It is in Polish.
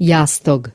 jastog.